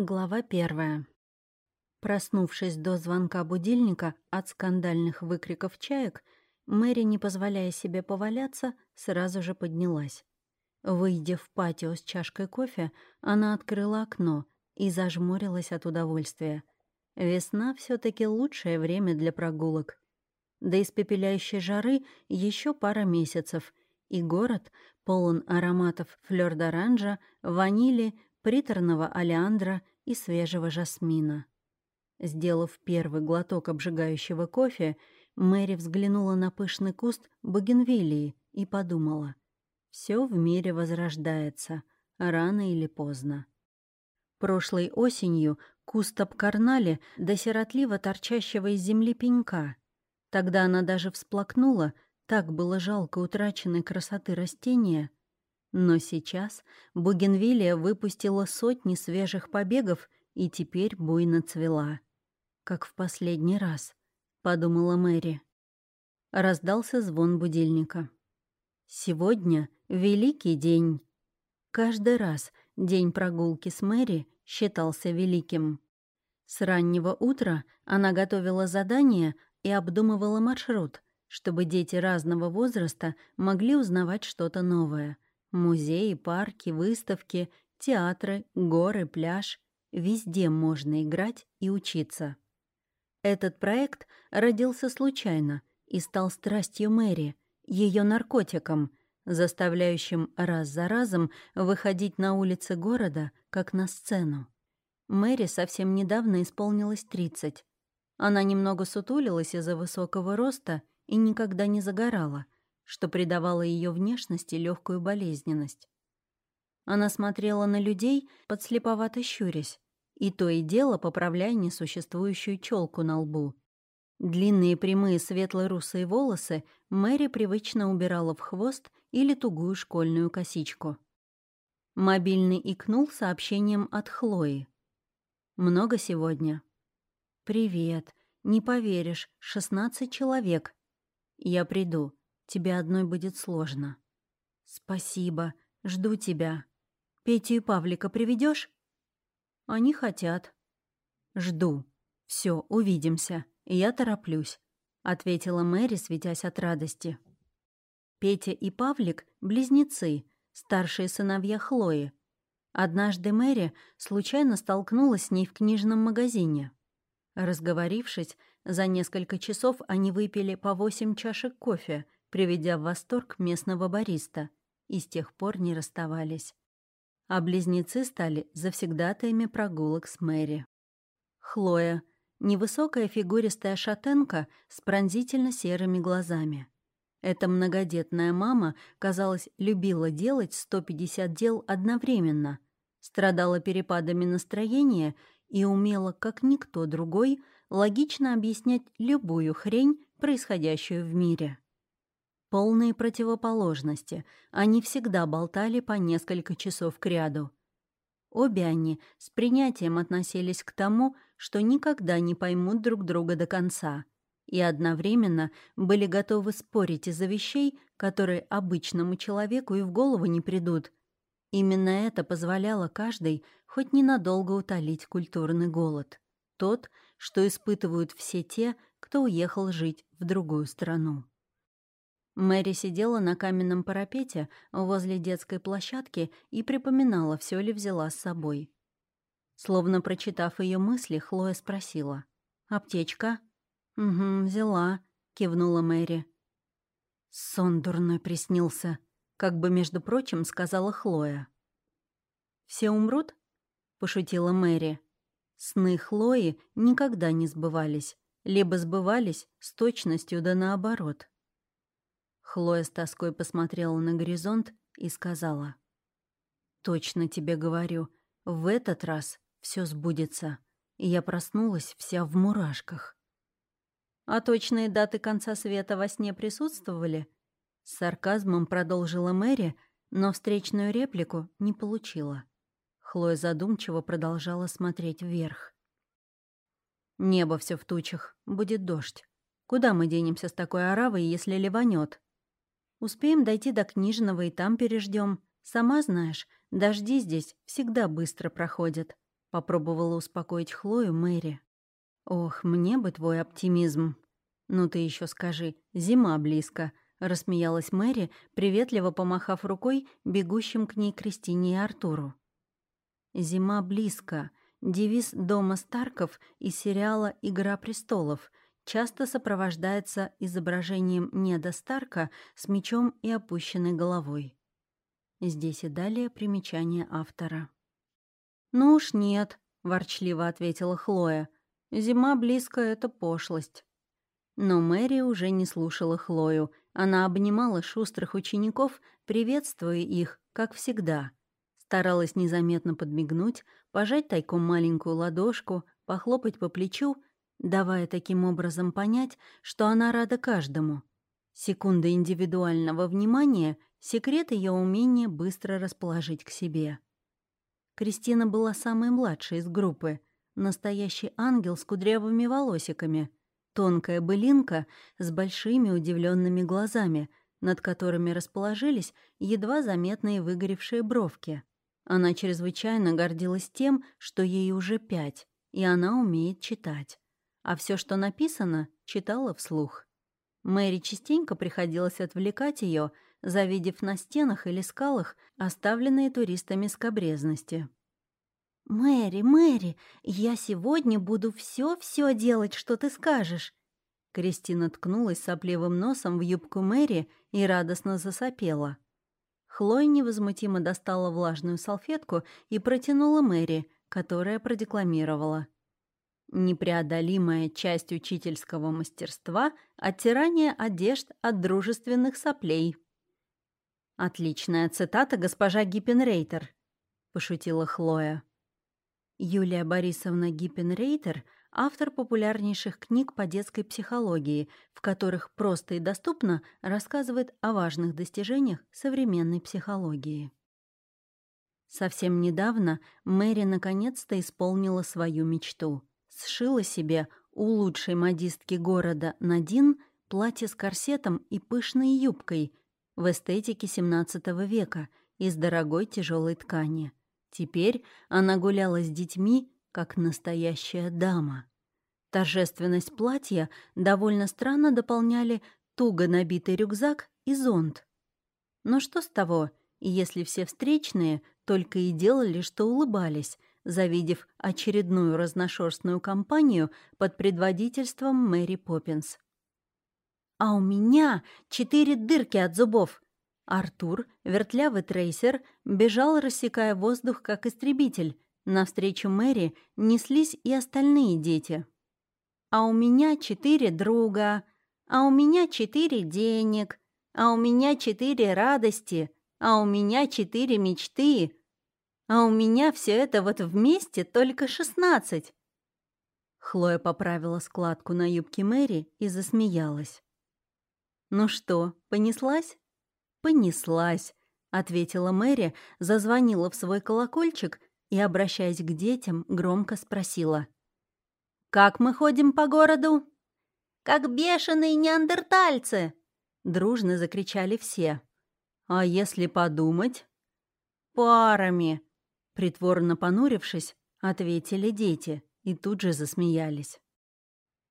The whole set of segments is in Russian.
Глава первая. Проснувшись до звонка будильника от скандальных выкриков чаек, Мэри, не позволяя себе поваляться, сразу же поднялась. Выйдя в патио с чашкой кофе, она открыла окно и зажмурилась от удовольствия. Весна все таки лучшее время для прогулок. До испепеляющей жары еще пара месяцев, и город полон ароматов флёр-д'оранжа, ванили, приторного олеандра и свежего жасмина. Сделав первый глоток обжигающего кофе, Мэри взглянула на пышный куст бугенвиллии и подумала. Все в мире возрождается, рано или поздно. Прошлой осенью куст обкарнали до сиротливо торчащего из земли пенька. Тогда она даже всплакнула, так было жалко утраченной красоты растения — но сейчас Бугенвилия выпустила сотни свежих побегов и теперь буйно цвела. «Как в последний раз», — подумала Мэри. Раздался звон будильника. «Сегодня великий день». Каждый раз день прогулки с Мэри считался великим. С раннего утра она готовила задания и обдумывала маршрут, чтобы дети разного возраста могли узнавать что-то новое — Музеи, парки, выставки, театры, горы, пляж. Везде можно играть и учиться. Этот проект родился случайно и стал страстью Мэри, ее наркотиком, заставляющим раз за разом выходить на улицы города, как на сцену. Мэри совсем недавно исполнилось 30. Она немного сутулилась из-за высокого роста и никогда не загорала — что придавало ее внешности легкую болезненность. Она смотрела на людей, подслеповато щурясь, и то и дело поправляя несуществующую челку на лбу. Длинные прямые светло-русые волосы Мэри привычно убирала в хвост или тугую школьную косичку. Мобильный икнул сообщением от Хлои. «Много сегодня?» «Привет. Не поверишь, шестнадцать человек. Я приду. Тебе одной будет сложно. Спасибо. Жду тебя. Петю и Павлика приведешь? Они хотят. Жду. Все, увидимся. Я тороплюсь, ответила Мэри, светясь от радости. Петя и Павлик — близнецы, старшие сыновья Хлои. Однажды Мэри случайно столкнулась с ней в книжном магазине. Разговорившись, за несколько часов они выпили по восемь чашек кофе — приведя в восторг местного бариста, и с тех пор не расставались. А близнецы стали завсегдатаями прогулок с Мэри. Хлоя — невысокая фигуристая шатенка с пронзительно серыми глазами. Эта многодетная мама, казалось, любила делать 150 дел одновременно, страдала перепадами настроения и умела, как никто другой, логично объяснять любую хрень, происходящую в мире. Полные противоположности, они всегда болтали по несколько часов кряду. Обе они с принятием относились к тому, что никогда не поймут друг друга до конца, и одновременно были готовы спорить из-за вещей, которые обычному человеку и в голову не придут. Именно это позволяло каждой хоть ненадолго утолить культурный голод. Тот, что испытывают все те, кто уехал жить в другую страну. Мэри сидела на каменном парапете возле детской площадки и припоминала, все ли взяла с собой. Словно прочитав ее мысли, Хлоя спросила. «Аптечка?» «Угу, взяла», — кивнула Мэри. «Сон дурной приснился», — как бы, между прочим, сказала Хлоя. «Все умрут?» — пошутила Мэри. Сны Хлои никогда не сбывались, либо сбывались с точностью да наоборот. Хлоя с тоской посмотрела на горизонт и сказала. «Точно тебе говорю, в этот раз все сбудется». И я проснулась вся в мурашках. «А точные даты конца света во сне присутствовали?» С сарказмом продолжила Мэри, но встречную реплику не получила. Хлоя задумчиво продолжала смотреть вверх. «Небо все в тучах, будет дождь. Куда мы денемся с такой оравой, если ливанет? Успеем дойти до книжного и там переждем. Сама знаешь, дожди здесь всегда быстро проходят. — попробовала успокоить Хлою Мэри. «Ох, мне бы твой оптимизм!» «Ну ты еще скажи, зима близко», — рассмеялась Мэри, приветливо помахав рукой бегущим к ней Кристине и Артуру. «Зима близко», девиз дома Старков из сериала «Игра престолов», часто сопровождается изображением Неда Старка с мечом и опущенной головой. Здесь и далее примечание автора. «Ну уж нет», — ворчливо ответила Хлоя. «Зима близко — это пошлость». Но Мэри уже не слушала Хлою. Она обнимала шустрых учеников, приветствуя их, как всегда. Старалась незаметно подмигнуть, пожать тайком маленькую ладошку, похлопать по плечу — давая таким образом понять, что она рада каждому. Секунда индивидуального внимания — секрет ее умения быстро расположить к себе. Кристина была самой младшей из группы, настоящий ангел с кудрявыми волосиками, тонкая былинка с большими удивленными глазами, над которыми расположились едва заметные выгоревшие бровки. Она чрезвычайно гордилась тем, что ей уже пять, и она умеет читать а все, что написано, читала вслух. Мэри частенько приходилось отвлекать ее, завидев на стенах или скалах оставленные туристами скобрезности. «Мэри, Мэри, я сегодня буду все-все делать, что ты скажешь!» Кристина ткнулась сопливым носом в юбку Мэри и радостно засопела. Хлоя невозмутимо достала влажную салфетку и протянула Мэри, которая продекламировала — Непреодолимая часть учительского мастерства — оттирание одежд от дружественных соплей. «Отличная цитата, госпожа Гиппенрейтер», — пошутила Хлоя. Юлия Борисовна Гиппенрейтер — автор популярнейших книг по детской психологии, в которых просто и доступно рассказывает о важных достижениях современной психологии. Совсем недавно Мэри наконец-то исполнила свою мечту — сшила себе у лучшей модистки города Надин платье с корсетом и пышной юбкой в эстетике XVII века из дорогой тяжелой ткани. Теперь она гуляла с детьми, как настоящая дама. Торжественность платья довольно странно дополняли туго набитый рюкзак и зонт. Но что с того, если все встречные только и делали, что улыбались, завидев очередную разношерстную компанию под предводительством Мэри Поппинс. «А у меня четыре дырки от зубов!» Артур, вертлявый трейсер, бежал, рассекая воздух, как истребитель. Навстречу Мэри неслись и остальные дети. «А у меня четыре друга! А у меня четыре денег! А у меня четыре радости! А у меня четыре мечты! А у меня все это вот вместе только шестнадцать. Хлоя поправила складку на юбке Мэри и засмеялась. «Ну что, понеслась?» «Понеслась», — ответила Мэри, зазвонила в свой колокольчик и, обращаясь к детям, громко спросила. «Как мы ходим по городу?» «Как бешеные неандертальцы!» — дружно закричали все. «А если подумать?» «Парами», Притворно понурившись, ответили дети и тут же засмеялись.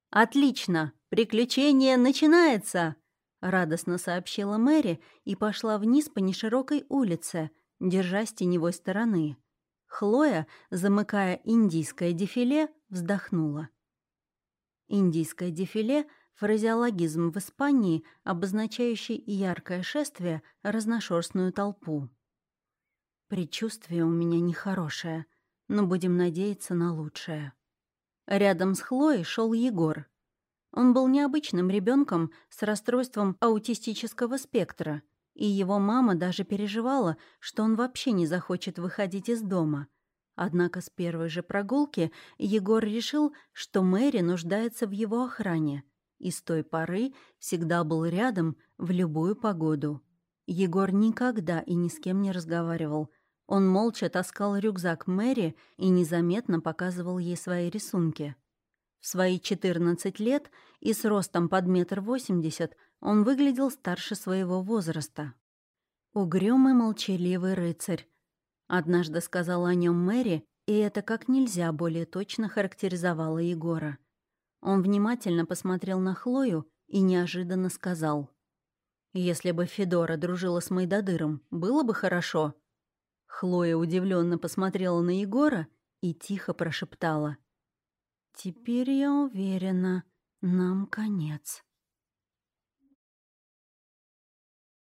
«Отлично! Приключение начинается!» — радостно сообщила Мэри и пошла вниз по неширокой улице, держась теневой стороны. Хлоя, замыкая индийское дефиле, вздохнула. Индийское дефиле — фразеологизм в Испании, обозначающий яркое шествие, разношерстную толпу. Предчувствие у меня нехорошее, но будем надеяться на лучшее. Рядом с Хлоей шел Егор. Он был необычным ребенком с расстройством аутистического спектра, и его мама даже переживала, что он вообще не захочет выходить из дома. Однако с первой же прогулки Егор решил, что Мэри нуждается в его охране, и с той поры всегда был рядом в любую погоду. Егор никогда и ни с кем не разговаривал, он молча таскал рюкзак Мэри и незаметно показывал ей свои рисунки. В свои 14 лет и с ростом под метр восемьдесят он выглядел старше своего возраста. Угрюмый молчаливый рыцарь. Однажды сказала о нем Мэри, И это как нельзя более точно характеризовало Егора. Он внимательно посмотрел на Хлою и неожиданно сказал. «Если бы Федора дружила с Майдадыром, было бы хорошо». Хлоя удивленно посмотрела на Егора и тихо прошептала. «Теперь я уверена, нам конец».